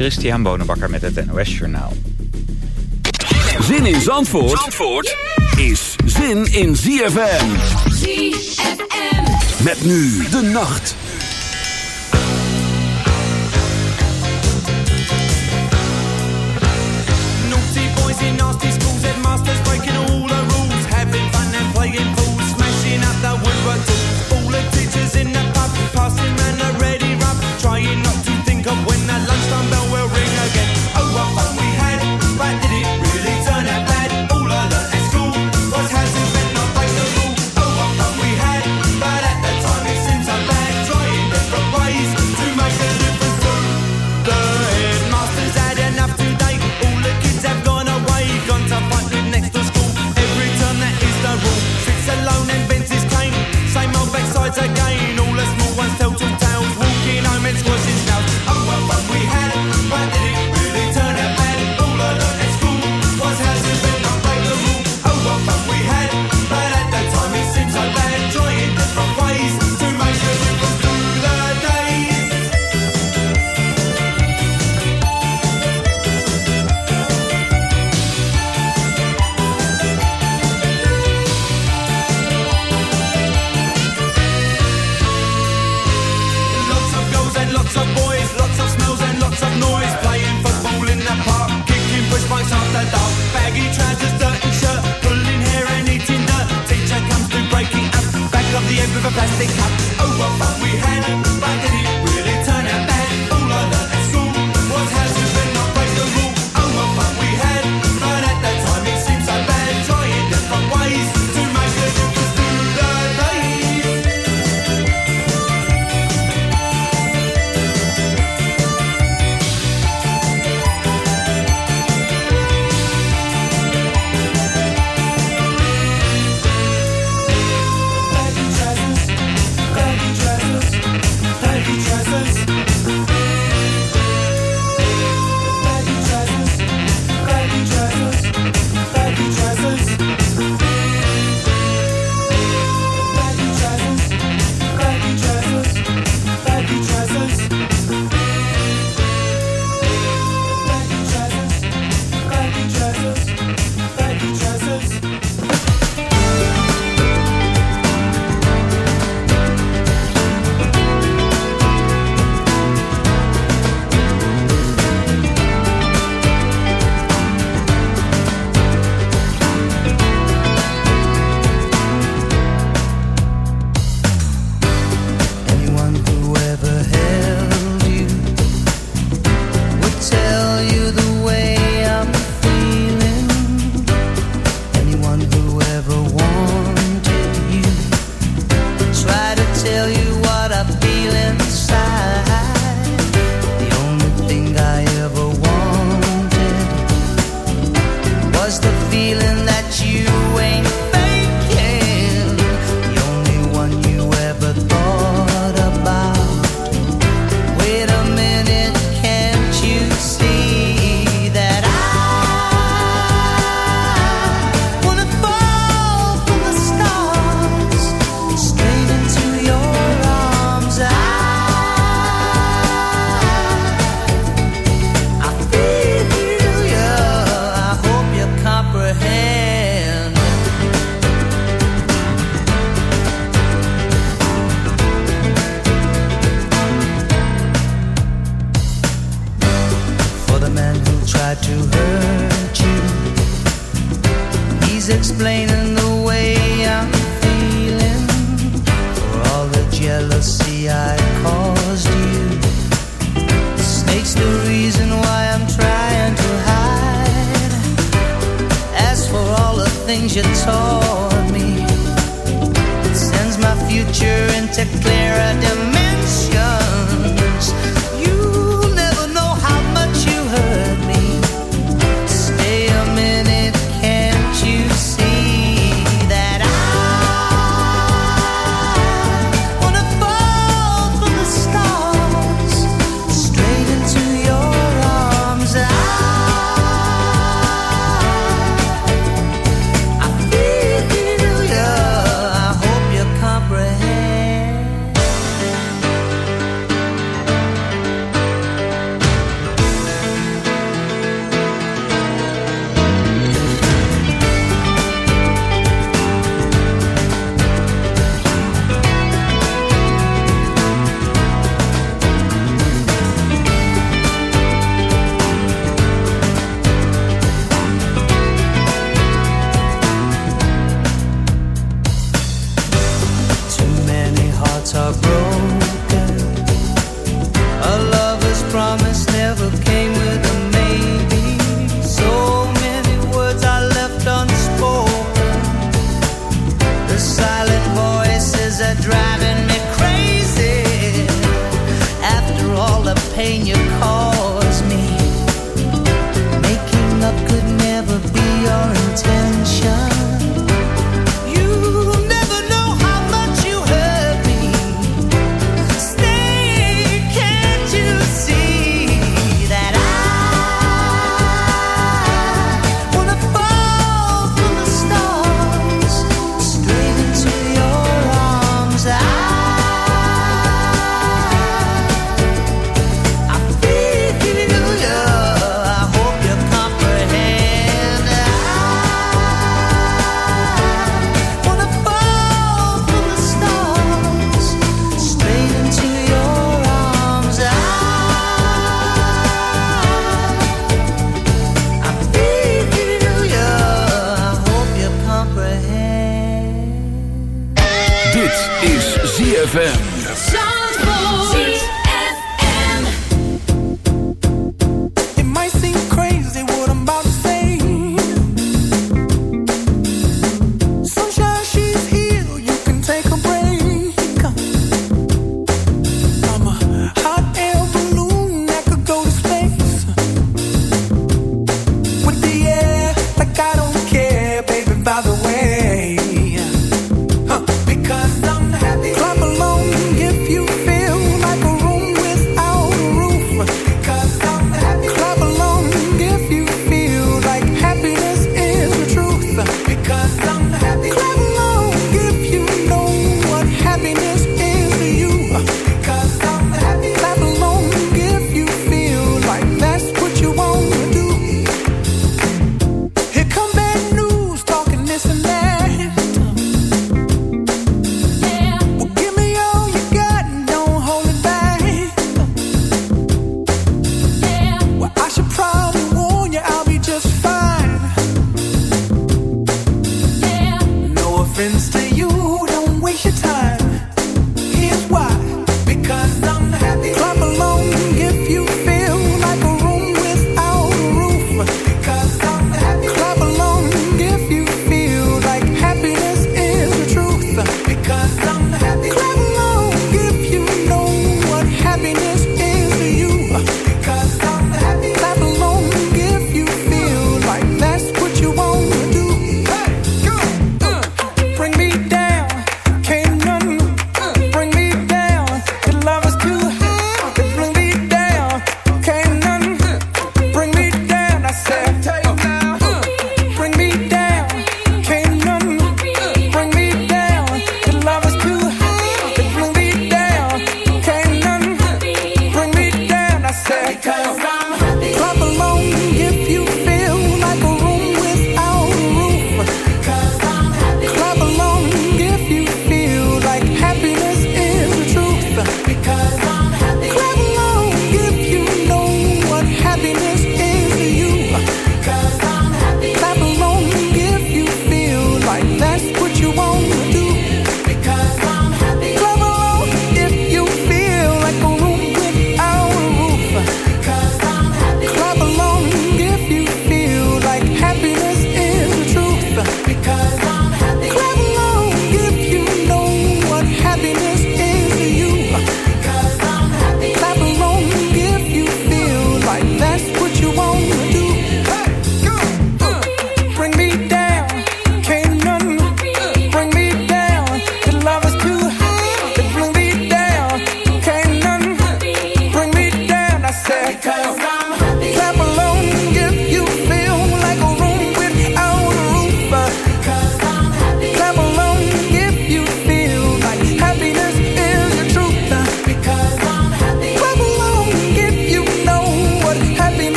Christian Bonenbakker met het NOS Journaal. Zin in Zandvoort, Zandvoort is zin in ZFM. ZFM. Met nu de nacht. Passing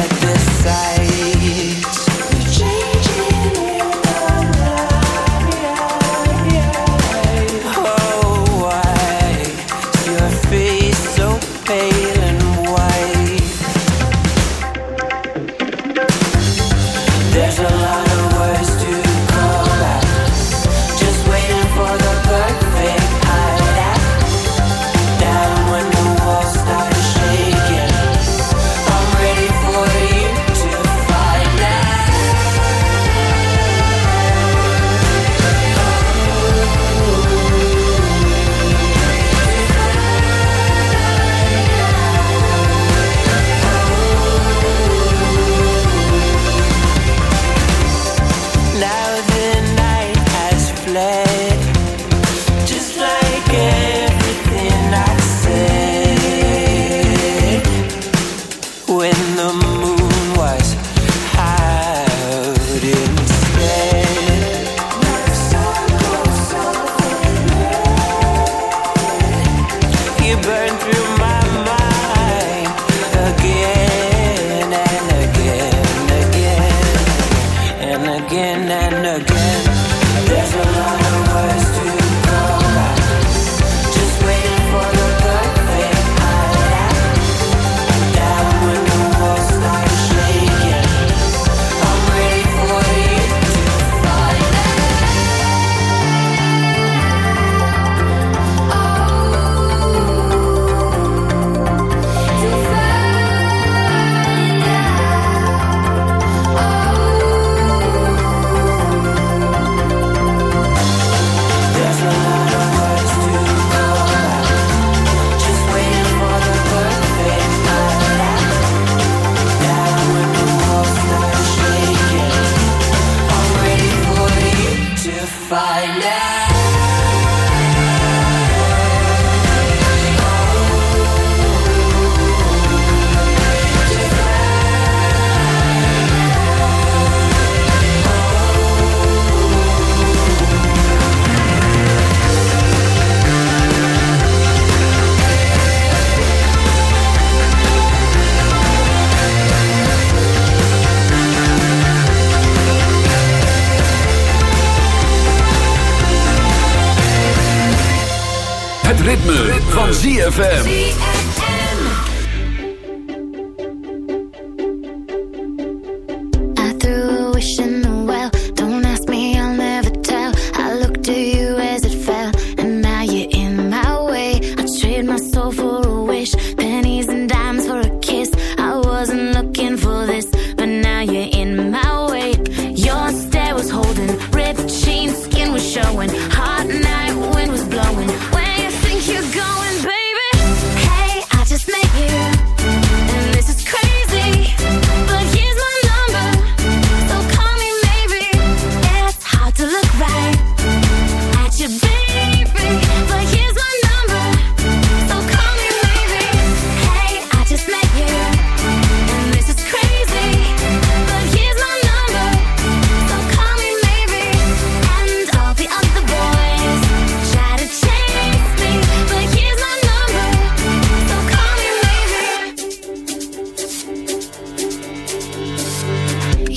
afraid at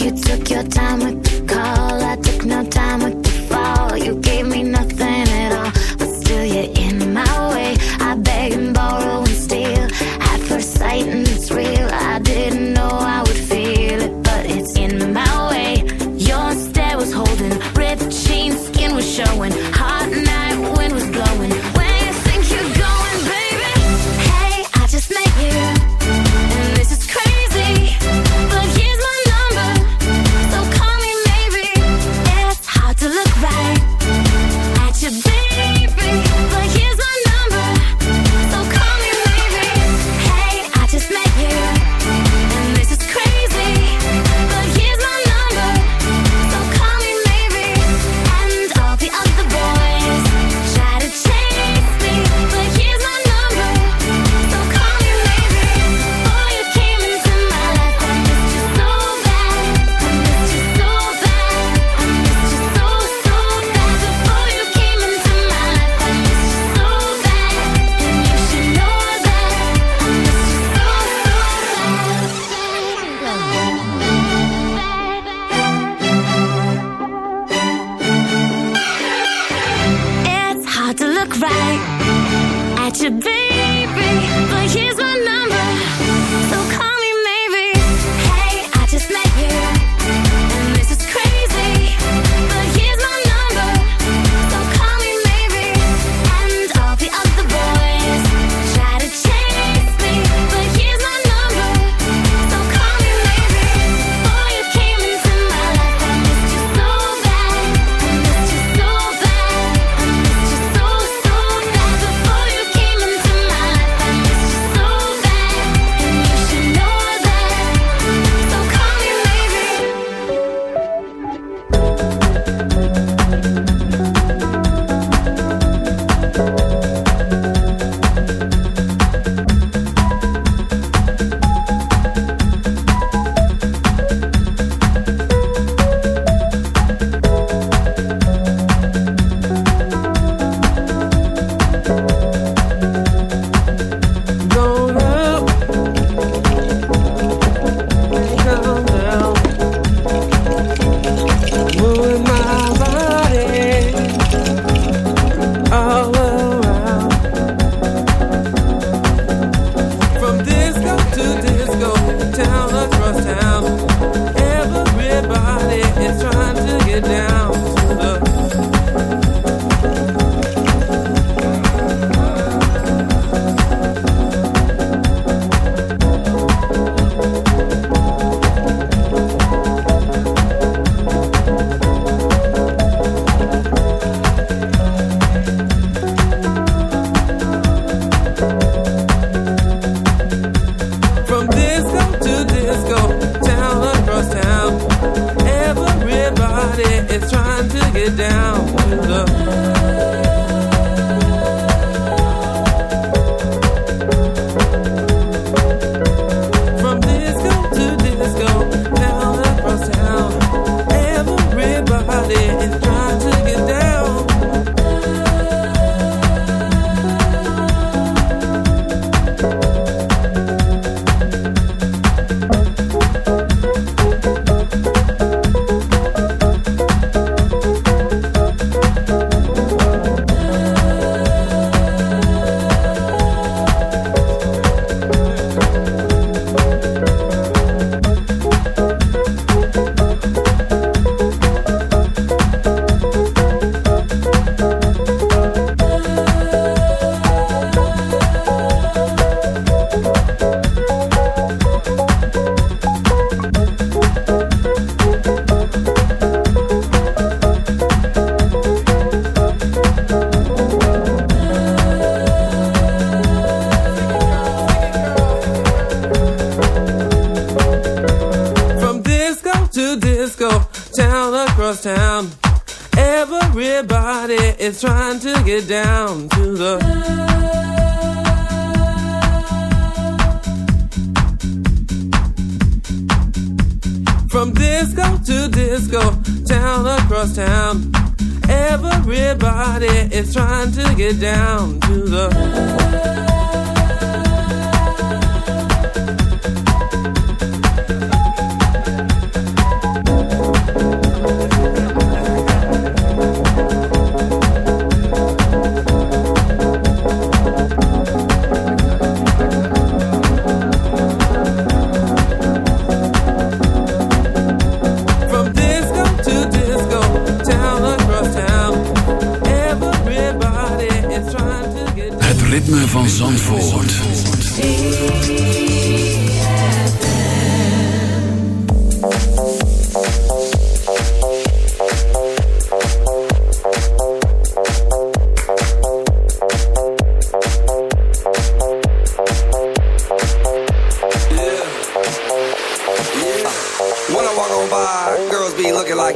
You took your time with the call. I took no time with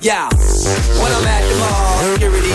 Yeah, when I'm at the mall, security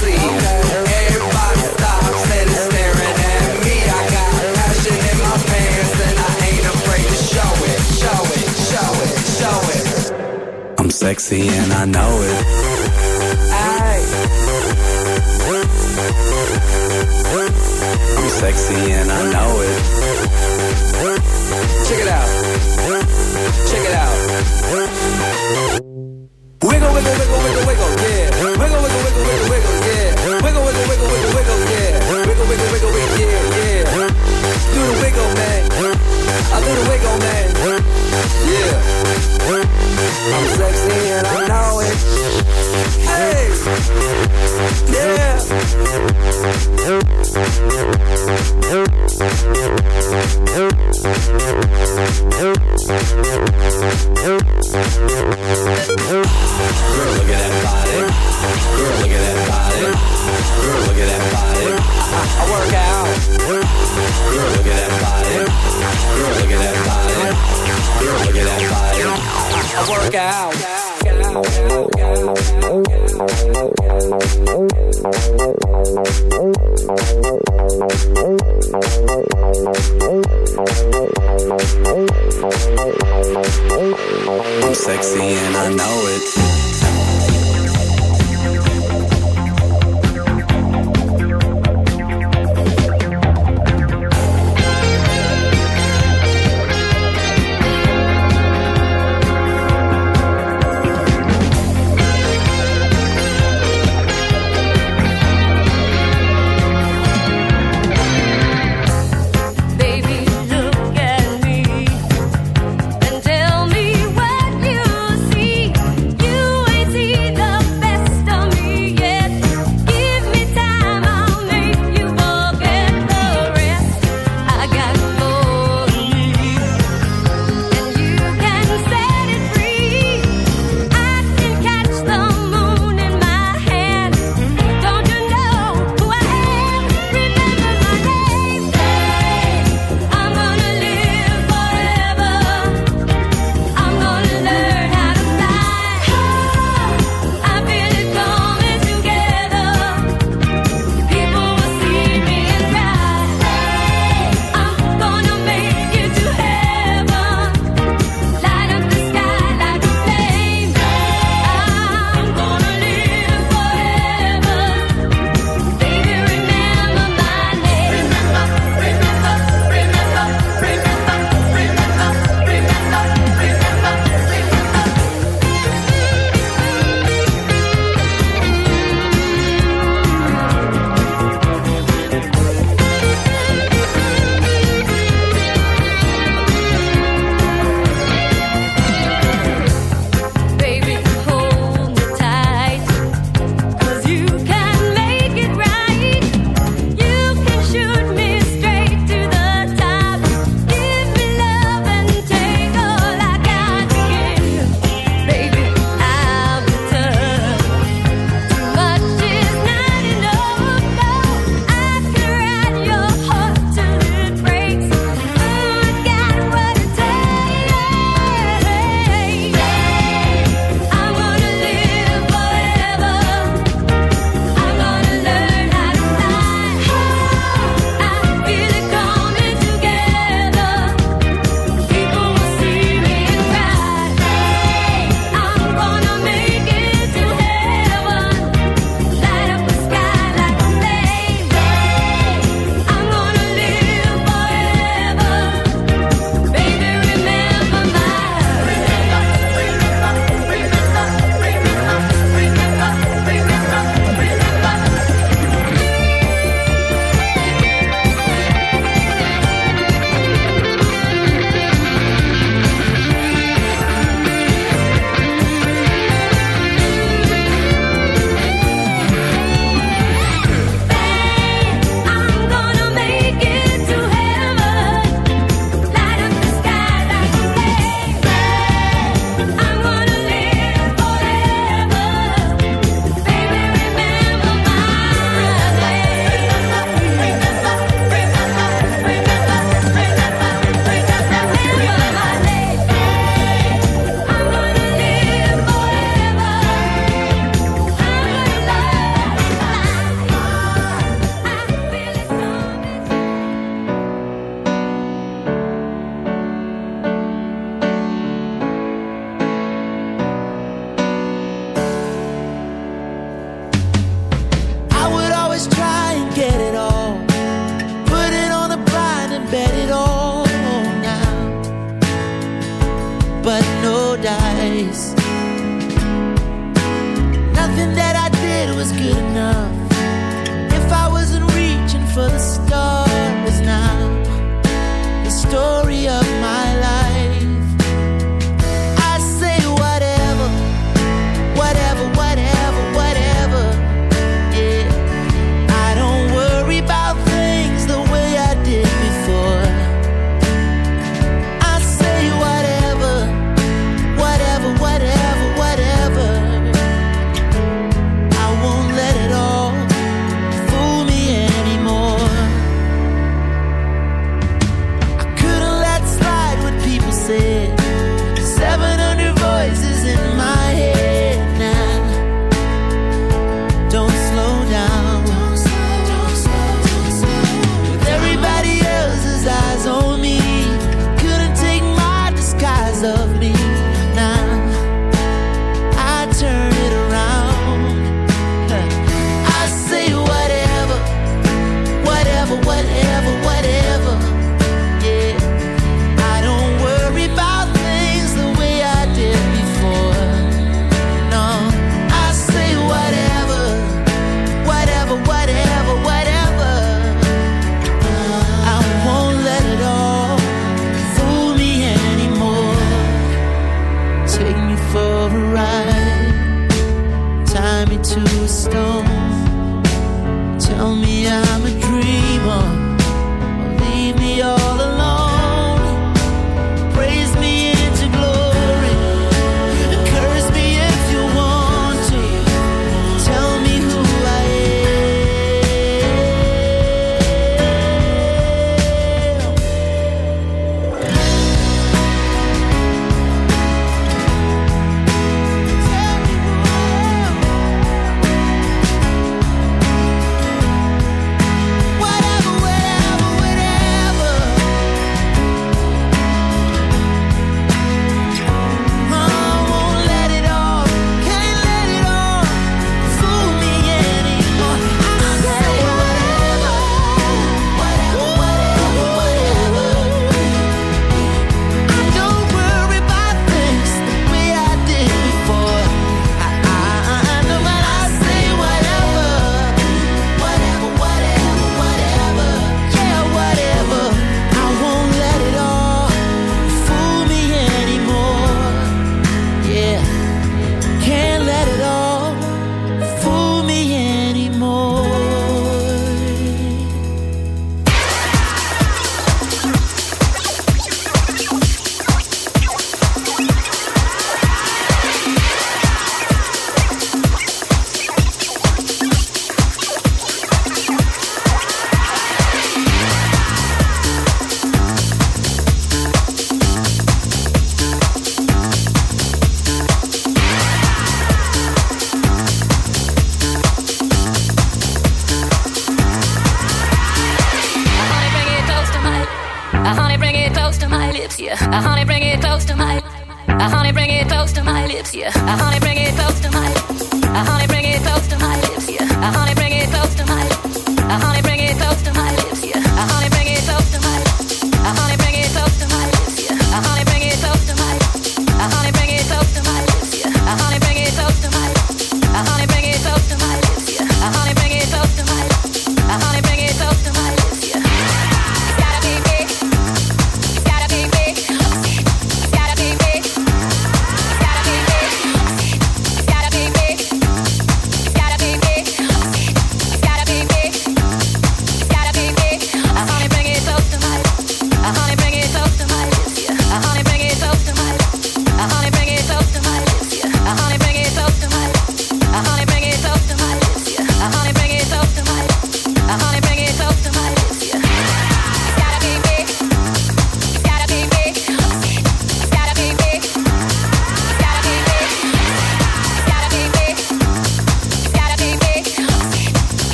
see. Everybody stops and is staring at me. I got passion in my pants and I ain't afraid to show it, show it, show it, show it. I'm sexy and I know it.